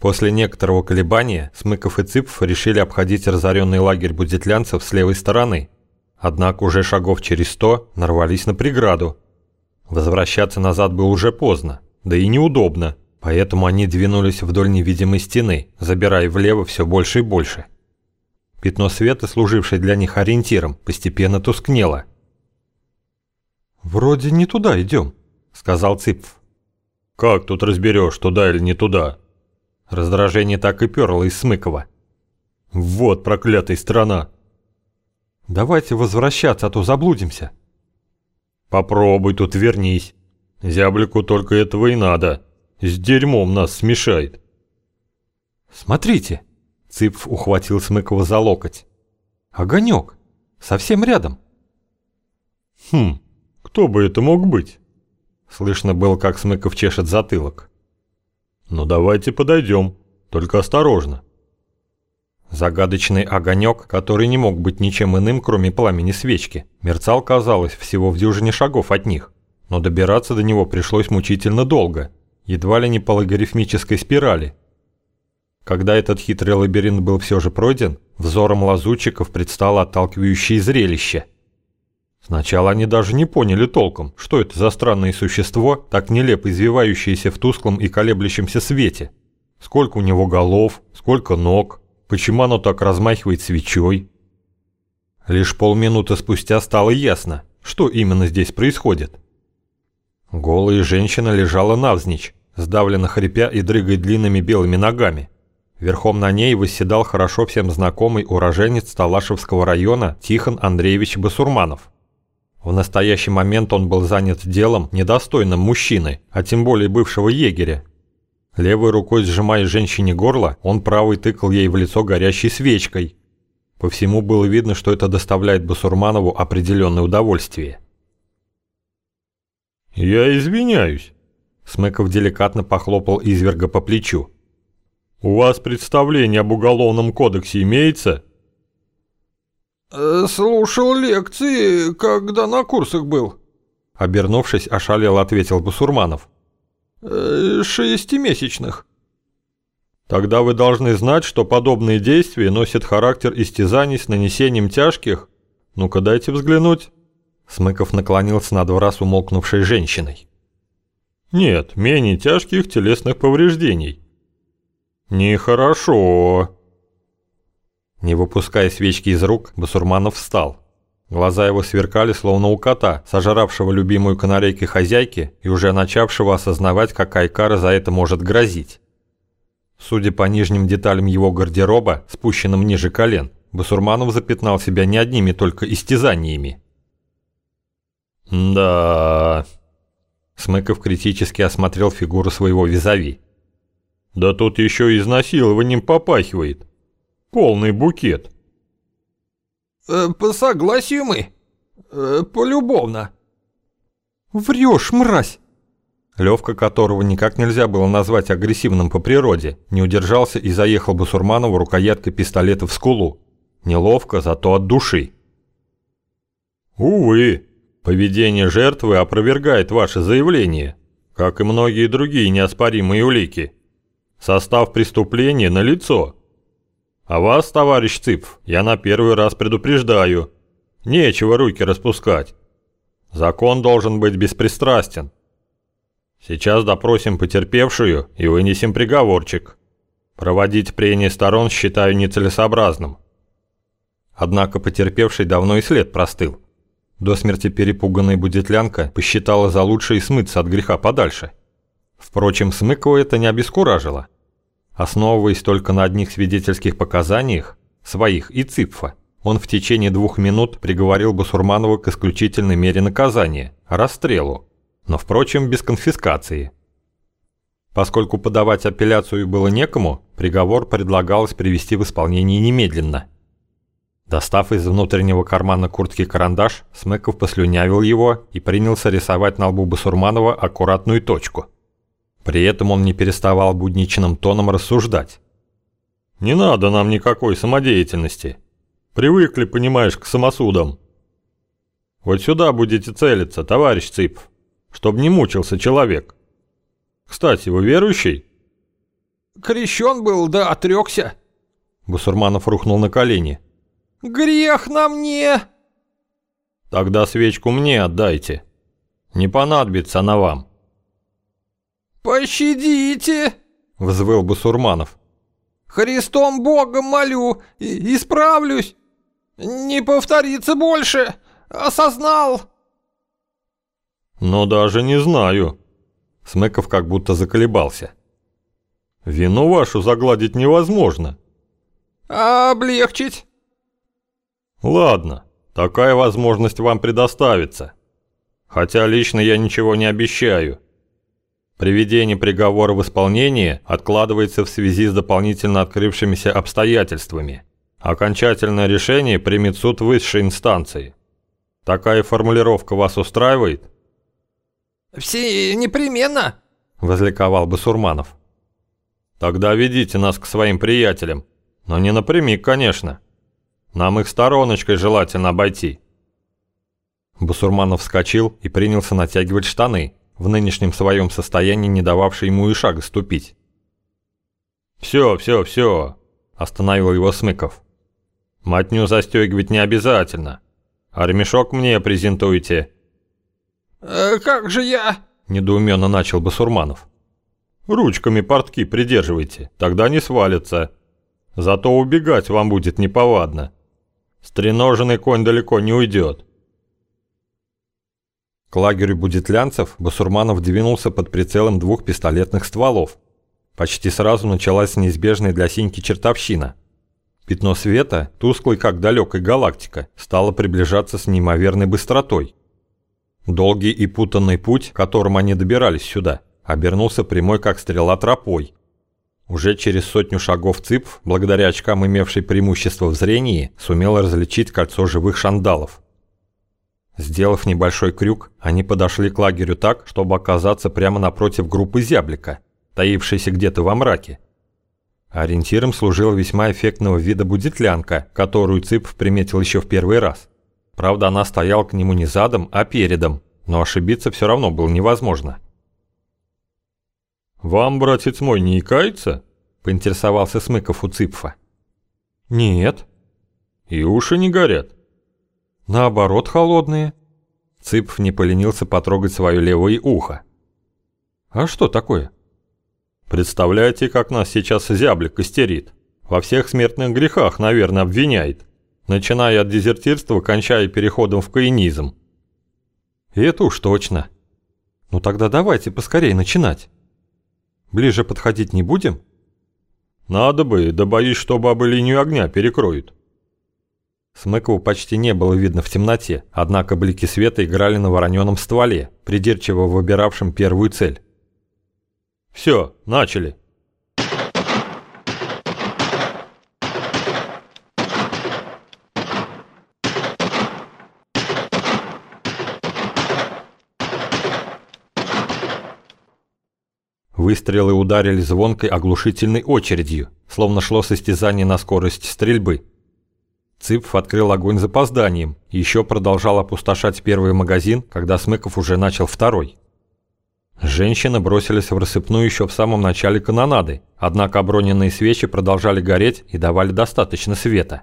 После некоторого колебания Смыков и Цыпов решили обходить разоренный лагерь будетлянцев с левой стороны. Однако уже шагов через сто нарвались на преграду. Возвращаться назад было уже поздно, да и неудобно, поэтому они двинулись вдоль невидимой стены, забирая влево все больше и больше. Пятно света, служившее для них ориентиром, постепенно тускнело. «Вроде не туда идем», — сказал Цыпов. «Как тут разберешь, туда или не туда?» Раздражение так и перло из Смыкова. «Вот проклятая страна!» «Давайте возвращаться, а то заблудимся». «Попробуй тут вернись. Зяблику только этого и надо. С дерьмом нас смешает». «Смотрите!» — Цыпф ухватил Смыкова за локоть. «Огонек! Совсем рядом!» «Хм, кто бы это мог быть?» Слышно было, как Смыков чешет затылок. «Ну давайте подойдем, только осторожно». Загадочный огонек, который не мог быть ничем иным, кроме пламени свечки, мерцал, казалось, всего в дюжине шагов от них, но добираться до него пришлось мучительно долго, едва ли не по логарифмической спирали. Когда этот хитрый лабиринт был все же пройден, взором лазутчиков предстало отталкивающее зрелище – Сначала они даже не поняли толком, что это за странное существо, так нелепо извивающееся в тусклом и колеблющемся свете. Сколько у него голов, сколько ног, почему оно так размахивает свечой. Лишь полминуты спустя стало ясно, что именно здесь происходит. Голая женщина лежала навзничь, сдавленно хрипя и дрыгая длинными белыми ногами. Верхом на ней восседал хорошо всем знакомый уроженец Талашевского района Тихон Андреевич Басурманов – в настоящий момент он был занят делом, недостойным мужчины, а тем более бывшего егеря. Левой рукой сжимая женщине горло, он правой тыкал ей в лицо горящей свечкой. По всему было видно, что это доставляет Басурманову определенное удовольствие. «Я извиняюсь», — Смыков деликатно похлопал изверга по плечу. «У вас представление об уголовном кодексе имеется?» Э, «Слушал лекции, когда на курсах был», — обернувшись, ошалел ответил Бусурманов. «Э, «Шестимесячных». «Тогда вы должны знать, что подобные действия носят характер истязаний с нанесением тяжких. Ну-ка дайте взглянуть». Смыков наклонился над раз умолкнувшей женщиной. «Нет, менее тяжких телесных повреждений». «Нехорошо», не выпуская свечки из рук, Басурманов встал. Глаза его сверкали, словно у кота, сожравшего любимую канарейкой хозяйки и уже начавшего осознавать, какая кара за это может грозить. Судя по нижним деталям его гардероба, спущенным ниже колен, Басурманов запятнал себя не одними только истязаниями. «Да...» Смыков критически осмотрел фигуру своего визави. «Да тут еще и изнасилованием попахивает полный букет. Э, по согласию мы. Э, полюбовно. Врешь, мразь. Левка, которого никак нельзя было назвать агрессивным по природе, не удержался и заехал Басурманову рукояткой пистолета в скулу. Неловко, зато от души. «Увы, поведение жертвы опровергает ваше заявление, как и многие другие неоспоримые улики. Состав преступления налицо. А вас, товарищ Цыпф, я на первый раз предупреждаю. Нечего руки распускать. Закон должен быть беспристрастен. Сейчас допросим потерпевшую и вынесем приговорчик. Проводить прения сторон считаю нецелесообразным. Однако потерпевший давно и след простыл. До смерти перепуганная будетлянка посчитала за лучшее смыться от греха подальше. Впрочем, Смыкова это не обескуражило. Основываясь только на одних свидетельских показаниях, своих и Ципфа, он в течение двух минут приговорил Басурманова к исключительной мере наказания – расстрелу, но, впрочем, без конфискации. Поскольку подавать апелляцию было некому, приговор предлагалось привести в исполнение немедленно. Достав из внутреннего кармана куртки карандаш, Смыков послюнявил его и принялся рисовать на лбу Басурманова аккуратную точку – при этом он не переставал будничным тоном рассуждать. «Не надо нам никакой самодеятельности. Привыкли, понимаешь, к самосудам. Вот сюда будете целиться, товарищ Цып, чтобы не мучился человек. Кстати, вы верующий?» Крещен был, да отрекся. Бусурманов рухнул на колени. Грех на мне! Тогда свечку мне отдайте. Не понадобится она вам. «Пощадите!» — взвыл Бусурманов. «Христом Богом молю, исправлюсь! Не повторится больше! Осознал!» «Но даже не знаю». Смыков как будто заколебался. «Вину вашу загладить невозможно». «А облегчить?» «Ладно, такая возможность вам предоставится. Хотя лично я ничего не обещаю. Приведение приговора в исполнение откладывается в связи с дополнительно открывшимися обстоятельствами. Окончательное решение примет суд высшей инстанции. Такая формулировка вас устраивает?» «Все непременно!» – возликовал Басурманов. «Тогда ведите нас к своим приятелям, но не напрямик, конечно. Нам их стороночкой желательно обойти». Басурманов вскочил и принялся натягивать штаны, в нынешнем своем состоянии не дававшие ему и шага ступить. «Все, все, все!» – остановил его Смыков. «Матню застегивать не обязательно. А ремешок мне презентуйте». «Э, «Как же я?» – недоуменно начал Басурманов. «Ручками портки придерживайте, тогда не свалится. Зато убегать вам будет неповадно. Стреноженный конь далеко не уйдет». К лагерю будетлянцев Басурманов двинулся под прицелом двух пистолетных стволов. Почти сразу началась неизбежная для Синьки чертовщина. Пятно света, тусклый как далекая галактика, стало приближаться с неимоверной быстротой. Долгий и путанный путь, которым они добирались сюда, обернулся прямой как стрела тропой. Уже через сотню шагов Цыпв, благодаря очкам, имевшей преимущество в зрении, сумел различить кольцо живых шандалов. Сделав небольшой крюк, они подошли к лагерю так, чтобы оказаться прямо напротив группы зяблика, таившейся где-то во мраке. Ориентиром служила весьма эффектного вида будетлянка, которую Цыпв приметил еще в первый раз. Правда, она стояла к нему не задом, а передом, но ошибиться все равно было невозможно. «Вам, братец мой, не икается?» – поинтересовался Смыков у Цыпфа. «Нет». «И уши не горят?» «Наоборот, холодные». Цыпф не поленился потрогать свое левое ухо. «А что такое?» «Представляете, как нас сейчас зяблик костерит? Во всех смертных грехах, наверное, обвиняет начиная от дезертирства, кончая переходом в каинизм. это уж точно. Ну тогда давайте поскорее начинать. Ближе подходить не будем? Надо бы, да боюсь, что бабы линию огня перекроют. Смыкову почти не было видно в темноте, однако блики света играли на вороненом стволе, придирчиво выбиравшем первую цель. «Все, начали!» Выстрелы ударили звонкой оглушительной очередью, словно шло состязание на скорость стрельбы. Цыпф открыл огонь запозданием и еще продолжал опустошать первый магазин, когда Смыков уже начал второй. Женщины бросились в рассыпную еще в самом начале канонады, однако оброненные свечи продолжали гореть и давали достаточно света.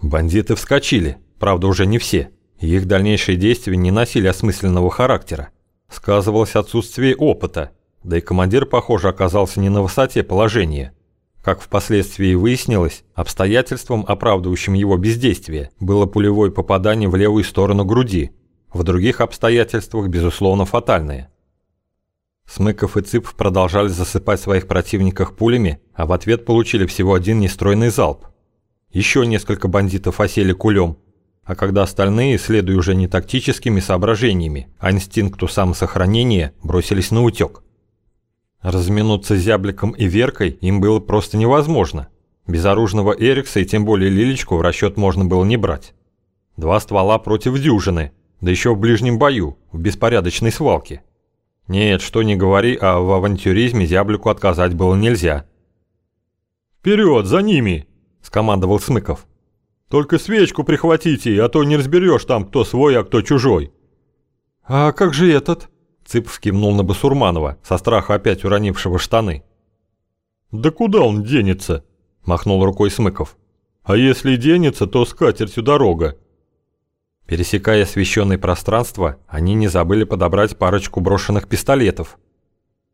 Бандиты вскочили, правда уже не все, их дальнейшие действия не носили осмысленного характера. Сказывалось отсутствие опыта, да и командир, похоже, оказался не на высоте положения. Как впоследствии выяснилось, обстоятельством, оправдывающим его бездействие, было пулевое попадание в левую сторону груди. В других обстоятельствах, безусловно, фатальное. Смыков и Цып продолжали засыпать своих противников пулями, а в ответ получили всего один нестройный залп. Еще несколько бандитов осели кулем, а когда остальные, следуя уже не тактическими соображениями, а инстинкту самосохранения, бросились на утек. Разминуться зябликом и Веркой им было просто невозможно. Безоружного Эрикса и тем более Лилечку в расчет можно было не брать. Два ствола против дюжины, да еще в ближнем бою, в беспорядочной свалке. Нет, что не говори, а в авантюризме зяблику отказать было нельзя. «Вперед, за ними!» – скомандовал Смыков. «Только свечку прихватите, а то не разберешь там, кто свой, а кто чужой». «А как же этот?» Цып кивнул на Басурманова, со страха опять уронившего штаны. «Да куда он денется?» – махнул рукой Смыков. «А если денется, то с катертью дорога». Пересекая освещенное пространство, они не забыли подобрать парочку брошенных пистолетов.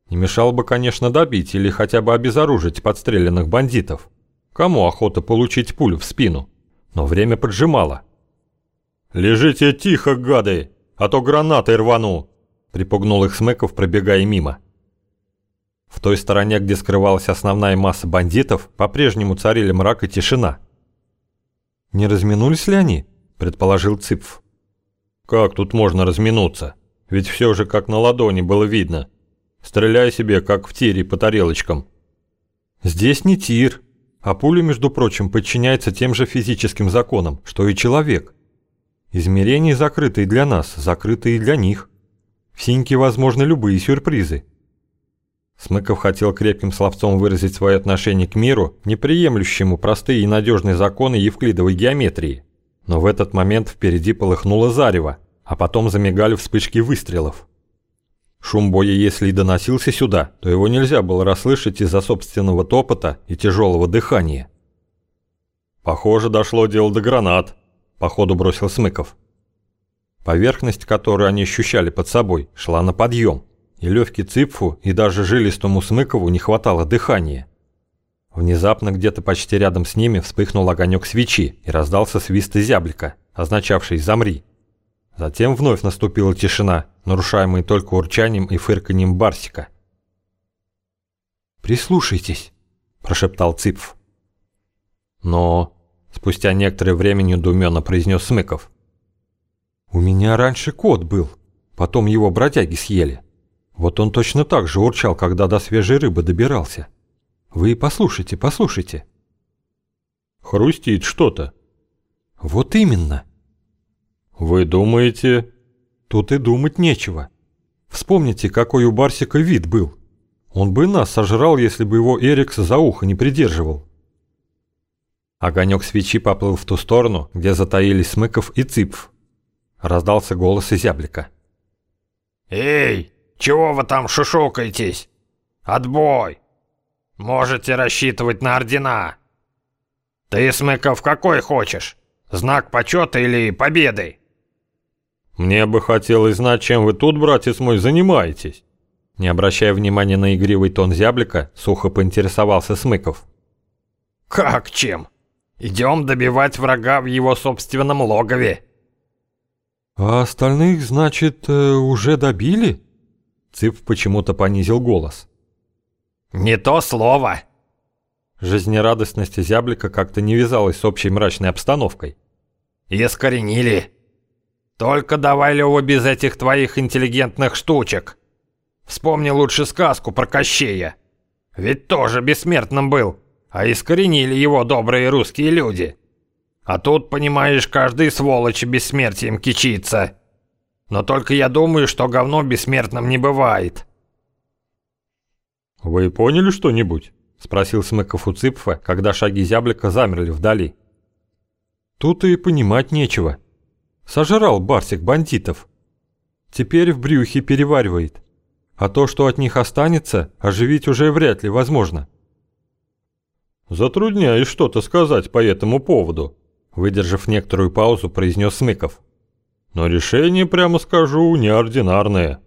Не мешало бы, конечно, добить или хотя бы обезоружить подстреленных бандитов. Кому охота получить пулю в спину? Но время поджимало. «Лежите тихо, гады, а то гранатой рвану!» Припугнул их Смеков, пробегая мимо. В той стороне, где скрывалась основная масса бандитов, по-прежнему царили мрак и тишина. «Не разминулись ли они?» – предположил Цыпф. «Как тут можно разминуться? Ведь все же как на ладони было видно. Стреляй себе, как в тире по тарелочкам». «Здесь не тир, а пуля, между прочим, подчиняется тем же физическим законам, что и человек. Измерения закрыты и для нас, закрыты и для них. В синьке возможны любые сюрпризы». Смыков хотел крепким словцом выразить свое отношение к миру, неприемлющему простые и надежные законы евклидовой геометрии. Но в этот момент впереди полыхнуло зарево, а потом замигали вспышки выстрелов. Шум боя, если и доносился сюда, то его нельзя было расслышать из-за собственного топота и тяжелого дыхания. «Похоже, дошло дело до гранат», — походу бросил Смыков. Поверхность, которую они ощущали под собой, шла на подъем и Левке Цыпфу, и даже жилистому Смыкову не хватало дыхания. Внезапно где-то почти рядом с ними вспыхнул огонек свечи и раздался свист зяблика, означавший «замри». Затем вновь наступила тишина, нарушаемая только урчанием и фырканьем барсика. «Прислушайтесь», – прошептал Цыпф. «Но...» – спустя некоторое время недоуменно произнес Смыков. «У меня раньше кот был, потом его бродяги съели». Вот он точно так же урчал, когда до свежей рыбы добирался. Вы послушайте, послушайте. Хрустит что-то. Вот именно. Вы думаете... Тут и думать нечего. Вспомните, какой у Барсика вид был. Он бы нас сожрал, если бы его Эрикс за ухо не придерживал. Огонек свечи поплыл в ту сторону, где затаились Смыков и Цыпф. Раздался голос изяблика. «Эй, чего вы там шушукаетесь? Отбой! Можете рассчитывать на ордена. Ты, Смыков, какой хочешь? Знак почета или победы? Мне бы хотелось знать, чем вы тут, братец мой, занимаетесь. Не обращая внимания на игривый тон зяблика, сухо поинтересовался Смыков. Как чем? Идем добивать врага в его собственном логове. А остальных, значит, э, уже добили? Цып почему-то понизил голос. «Не то слово!» Жизнерадостность зяблика как-то не вязалась с общей мрачной обстановкой. «Искоренили! Только давай, Лёва, без этих твоих интеллигентных штучек! Вспомни лучше сказку про Кощея! Ведь тоже бессмертным был, а искоренили его добрые русские люди! А тут, понимаешь, каждый сволочь бессмертием кичится!» Но только я думаю, что говно бессмертным не бывает». «Вы поняли что-нибудь?» — спросил Смыков у Цыпфа, когда шаги зяблика замерли вдали. «Тут и понимать нечего. Сожрал Барсик бандитов. Теперь в брюхе переваривает. А то, что от них останется, оживить уже вряд ли возможно». «Затрудняюсь что-то сказать по этому поводу», — выдержав некоторую паузу, произнес Смыков. Но решение, прямо скажу, неординарное.